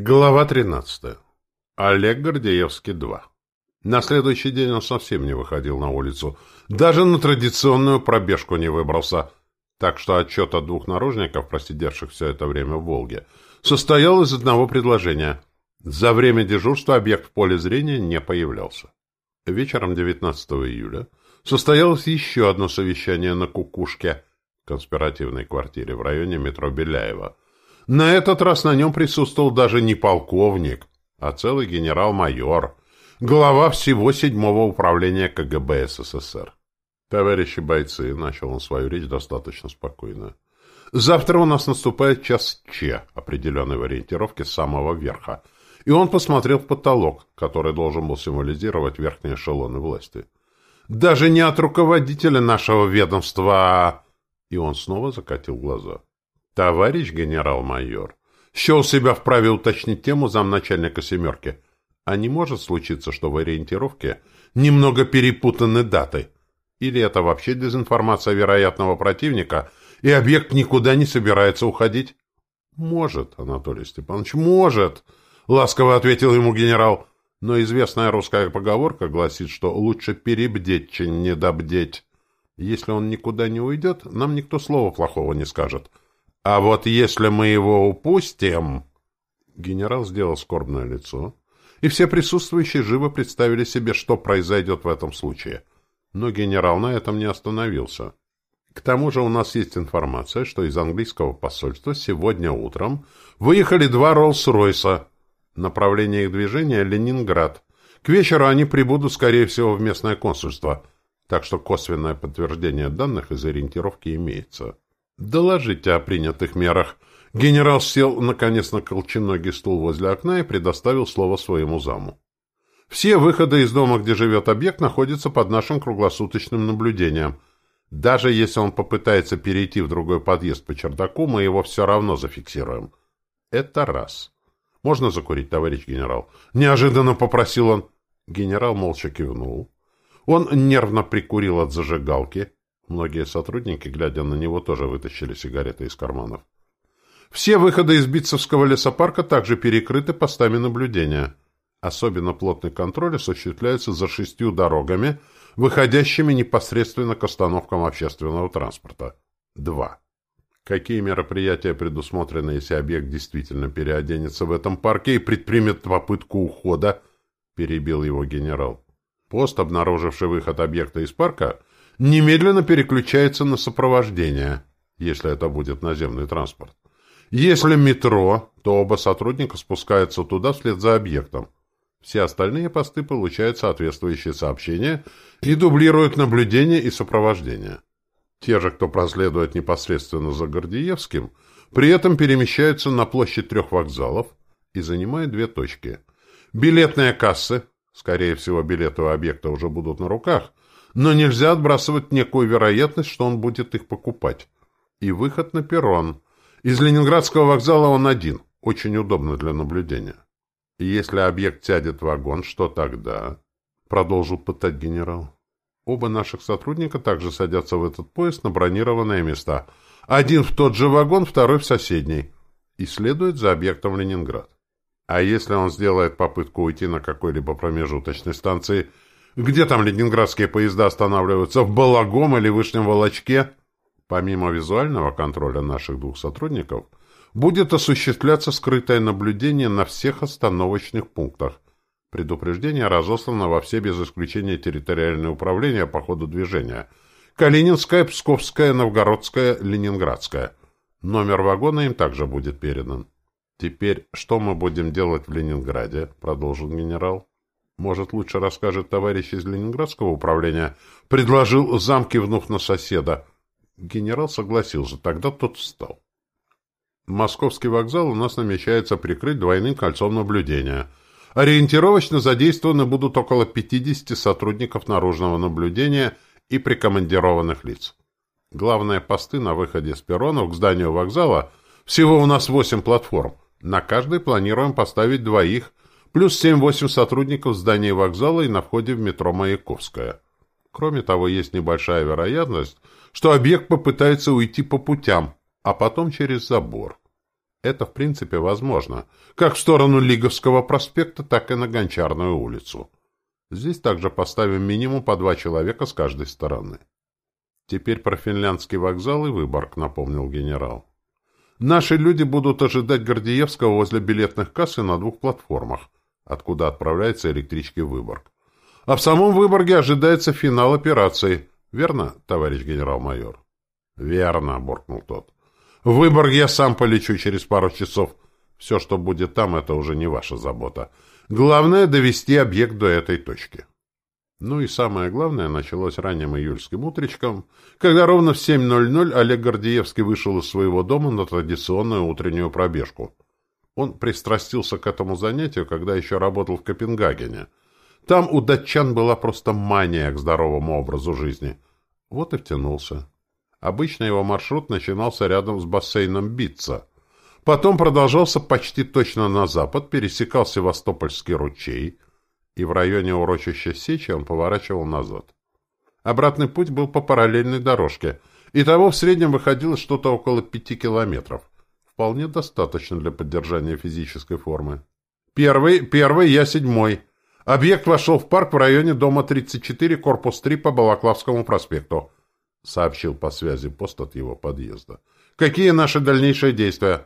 Глава 13. Олег Гордеевский, 2. На следующий день он совсем не выходил на улицу. Даже на традиционную пробежку не выбрался. Так что отчет от двух наружников, просидевших все это время в «Волге», состоял из одного предложения. За время дежурства объект в поле зрения не появлялся. Вечером 19 июля состоялось еще одно совещание на Кукушке, конспиративной квартире в районе метро Беляева – на этот раз на нем присутствовал даже не полковник, а целый генерал-майор, глава всего седьмого управления КГБ СССР. «Товарищи бойцы», — начал он свою речь достаточно спокойно, «завтра у нас наступает час Ч, определенной в ориентировке с самого верха». И он посмотрел в потолок, который должен был символизировать верхние эшелоны власти. «Даже не от руководителя нашего ведомства, а...» И он снова закатил глаза. «Товарищ генерал-майор, счел себя вправе уточнить тему замначальника «семерки». А не может случиться, что в ориентировке немного перепутаны даты? Или это вообще дезинформация вероятного противника, и объект никуда не собирается уходить? Может, Анатолий Степанович, может, ласково ответил ему генерал. Но известная русская поговорка гласит, что лучше перебдеть, чем недобдеть. Если он никуда не уйдет, нам никто слова плохого не скажет. А вот если мы его упустим...» Генерал сделал скорбное лицо, и все присутствующие живо представили себе, что произойдет в этом случае. Но генерал на этом не остановился. К тому же у нас есть информация, что из английского посольства сегодня утром выехали два Роллс-Ройса. Направление их движения — Ленинград. К вечеру они прибудут, скорее всего, в местное консульство, так что косвенное подтверждение данных из ориентировки имеется. «Доложите о принятых мерах». Генерал сел, наконец, на колченогий стул возле окна и предоставил слово своему заму. «Все выходы из дома, где живет объект, находятся под нашим круглосуточным наблюдением. Даже если он попытается перейти в другой подъезд по чердаку, мы его все равно зафиксируем. Это раз. Можно закурить, товарищ генерал?» Неожиданно попросил он. Генерал молча кивнул. Он нервно прикурил от зажигалки. Многие сотрудники, глядя на него, тоже вытащили сигареты из карманов. Все выходы из Битцевского лесопарка также перекрыты постами наблюдения. Особенно плотный контроль осуществляется за шестью дорогами, выходящими непосредственно к остановкам общественного транспорта. 2. Какие мероприятия предусмотрены, если объект действительно переоденется в этом парке и предпримет попытку ухода? Перебил его генерал. Пост, обнаруживший выход объекта из парка, немедленно переключается на сопровождение, если это будет наземный транспорт. Если метро, то оба сотрудника спускаются туда вслед за объектом. Все остальные посты получают соответствующие сообщения и дублируют наблюдение и сопровождение. Те же, кто проследует непосредственно за Гордеевским, при этом перемещаются на площадь трех вокзалов и занимают две точки. Билетные кассы, скорее всего, билеты у объекта уже будут на руках, но нельзя отбрасывать некую вероятность, что он будет их покупать. И выход на перрон. Из Ленинградского вокзала он один, очень удобно для наблюдения. И если объект сядет в вагон, что тогда? Продолжил пытать генерал. Оба наших сотрудника также садятся в этот поезд на бронированные места. Один в тот же вагон, второй в соседний. И следует за объектом в Ленинград. А если он сделает попытку уйти на какой-либо промежуточной станции – где там ленинградские поезда останавливаются? В Балагом или Вышнем Волочке? Помимо визуального контроля наших двух сотрудников, будет осуществляться скрытое наблюдение на всех остановочных пунктах. Предупреждение разослано во все без исключения территориальные управления по ходу движения. Калининская, Псковская, Новгородская, Ленинградская. Номер вагона им также будет передан. «Теперь что мы будем делать в Ленинграде?» — продолжил генерал. Может, лучше расскажет товарищ из Ленинградского управления? Предложил зам, кивнув на соседа. Генерал согласился. Тогда тот встал. Московский вокзал у нас намечается прикрыть двойным кольцом наблюдения. Ориентировочно задействованы будут около 50 сотрудников наружного наблюдения и прикомандированных лиц. Главные посты на выходе с перронов к зданию вокзала всего у нас 8 платформ. На каждой планируем поставить двоих плюс 7-8 сотрудников в здании вокзала и на входе в метро Маяковская. Кроме того, есть небольшая вероятность, что объект попытается уйти по путям, а потом через забор. Это, в принципе, возможно. Как в сторону Лиговского проспекта, так и на Гончарную улицу. Здесь также поставим минимум по два человека с каждой стороны. Теперь про финляндский вокзал и Выборг, напомнил генерал. Наши люди будут ожидать Гордеевского возле билетных касс и на двух платформах, откуда отправляется электрички в Выборг. А в самом Выборге ожидается финал операции. Верно, товарищ генерал-майор? Верно, буркнул тот. В Выборг я сам полечу через пару часов. Все, что будет там, это уже не ваша забота. Главное — довести объект до этой точки. Ну и самое главное началось ранним июльским утречком, когда ровно в 7.00 Олег Гордеевский вышел из своего дома на традиционную утреннюю пробежку. Он пристрастился к этому занятию, когда еще работал в Копенгагене. Там у датчан была просто мания к здоровому образу жизни. Вот и втянулся. Обычно его маршрут начинался рядом с бассейном Битца. Потом продолжался почти точно на запад, пересекал Севастопольский ручей, и в районе урочища Сечи он поворачивал назад. Обратный путь был по параллельной дорожке, и того в среднем выходило что-то около пяти километров. Вполне достаточно для поддержания физической формы. Первый, первый, я седьмой. Объект вошел в парк в районе дома 34, корпус 3 по Балаклавскому проспекту. — сообщил по связи пост от его подъезда. «Какие наши дальнейшие действия?»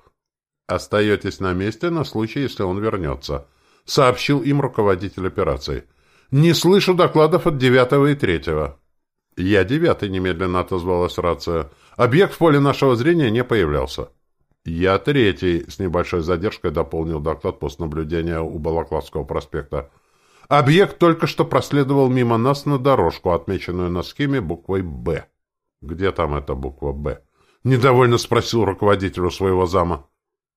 «Остаетесь на месте на случай, если он вернется», — сообщил им руководитель операции. «Не слышу докладов от девятого и третьего». «Я девятый», — немедленно отозвалась рация. «Объект в поле нашего зрения не появлялся». «Я третий», — с небольшой задержкой дополнил доклад постнаблюдения у Балаклавского проспекта. «Объект только что проследовал мимо нас на дорожку, отмеченную на схеме буквой «Б». «Где там эта буква «Б»?» Недовольно спросил руководителю своего зама.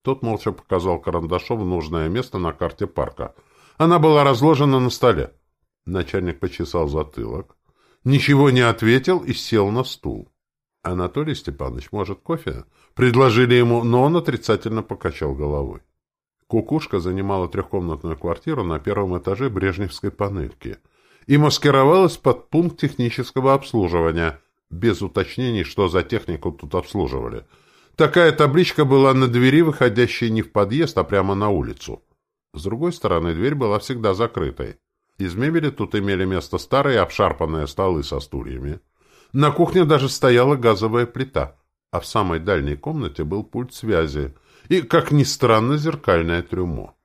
Тот молча показал карандашом нужное место на карте парка. Она была разложена на столе. Начальник почесал затылок, ничего не ответил и сел на стул. «Анатолий Степанович, может, кофе?» Предложили ему, но он отрицательно покачал головой. Кукушка занимала трехкомнатную квартиру на первом этаже Брежневской панельки и маскировалась под пункт технического обслуживания, без уточнений, что за технику тут обслуживали. Такая табличка была на двери, выходящей не в подъезд, а прямо на улицу. С другой стороны, дверь была всегда закрытой. Из мебели тут имели место старые обшарпанные столы со стульями. На кухне даже стояла газовая плита, а в самой дальней комнате был пульт связи и, как ни странно, зеркальное трюмо.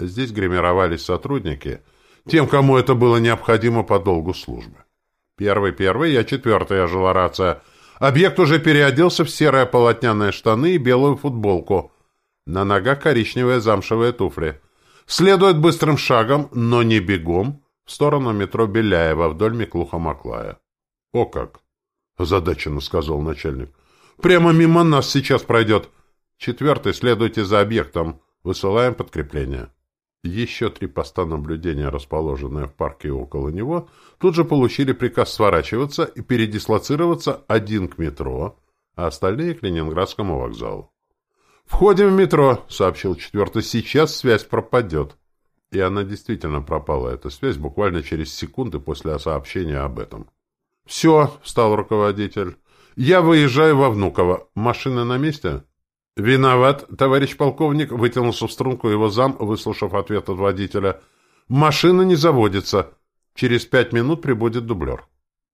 Здесь гримировались сотрудники, тем, кому это было необходимо по долгу службы. «Первый, первый, я четвертый», — ожила рация. Объект уже переоделся в серые полотняные штаны и белую футболку. На ногах коричневые замшевые туфли. Следует быстрым шагом, но не бегом, в сторону метро Беляева вдоль Миклуха-Маклая. — О как! — озадаченно сказал начальник. — Прямо мимо нас сейчас пройдет. Четвертый, следуйте за объектом. Высылаем подкрепление. Еще три поста наблюдения, расположенные в парке около него, тут же получили приказ сворачиваться и передислоцироваться один к метро, а остальные к Ленинградскому вокзалу. «Входим в метро», — сообщил четвертый. «Сейчас связь пропадет». И она действительно пропала, эта связь, буквально через секунды после сообщения об этом. «Все», — встал руководитель. «Я выезжаю во Внуково. Машина на месте?» «Виноват, товарищ полковник», — вытянулся в струнку его зам, выслушав ответ от водителя. «Машина не заводится. Через пять минут прибудет дублер».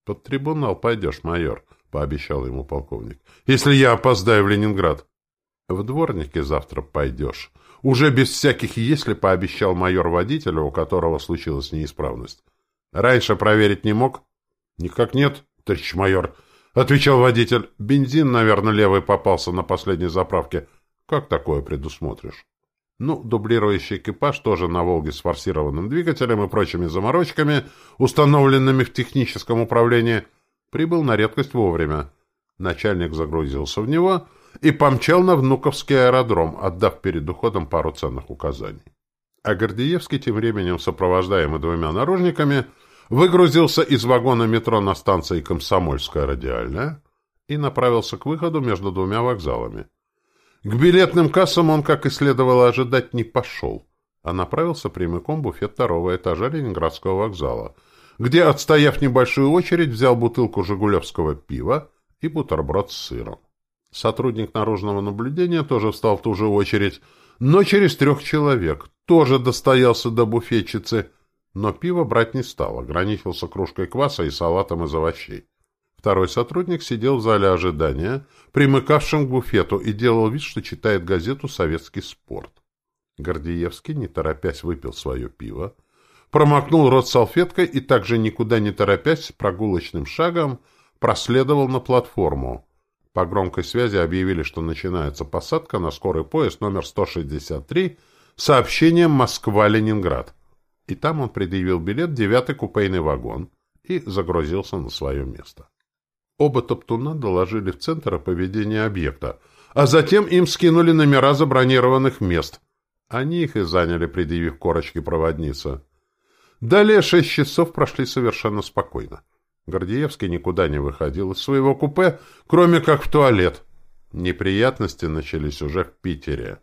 «Под трибунал пойдешь, майор», — пообещал ему полковник. «Если я опоздаю в Ленинград». «В дворнике завтра пойдешь». Уже без всяких «если» пообещал майор водителю, у которого случилась неисправность. «Раньше проверить не мог?» «Никак нет, товарищ майор», — отвечал водитель. «Бензин, наверное, левый попался на последней заправке. Как такое предусмотришь?» Ну, дублирующий экипаж тоже на «Волге» с форсированным двигателем и прочими заморочками, установленными в техническом управлении, прибыл на редкость вовремя. Начальник загрузился в него и помчал на Внуковский аэродром, отдав перед уходом пару ценных указаний. А Гордеевский, тем временем сопровождаемый двумя наружниками, выгрузился из вагона метро на станции Комсомольская радиальная и направился к выходу между двумя вокзалами. К билетным кассам он, как и следовало ожидать, не пошел, а направился прямиком в буфет второго этажа Ленинградского вокзала, где, отстояв небольшую очередь, взял бутылку жигулевского пива и бутерброд с сыром. Сотрудник наружного наблюдения тоже встал в ту же очередь, но через трех человек. Тоже достоялся до буфетчицы, но пиво брать не стал, ограничился кружкой кваса и салатом из овощей. Второй сотрудник сидел в зале ожидания, примыкавшем к буфету, и делал вид, что читает газету «Советский спорт». Гордеевский, не торопясь, выпил свое пиво, промокнул рот салфеткой и также никуда не торопясь, прогулочным шагом проследовал на платформу. По громкой связи объявили, что начинается посадка на скорый поезд номер 163 с сообщением «Москва-Ленинград». И там он предъявил билет девятый купейный вагон и загрузился на свое место. Оба топтуна доложили в центр о поведении объекта, а затем им скинули номера забронированных мест. Они их и заняли, предъявив корочки проводницы. Далее шесть часов прошли совершенно спокойно. Гордеевский никуда не выходил из своего купе, кроме как в туалет. Неприятности начались уже в Питере.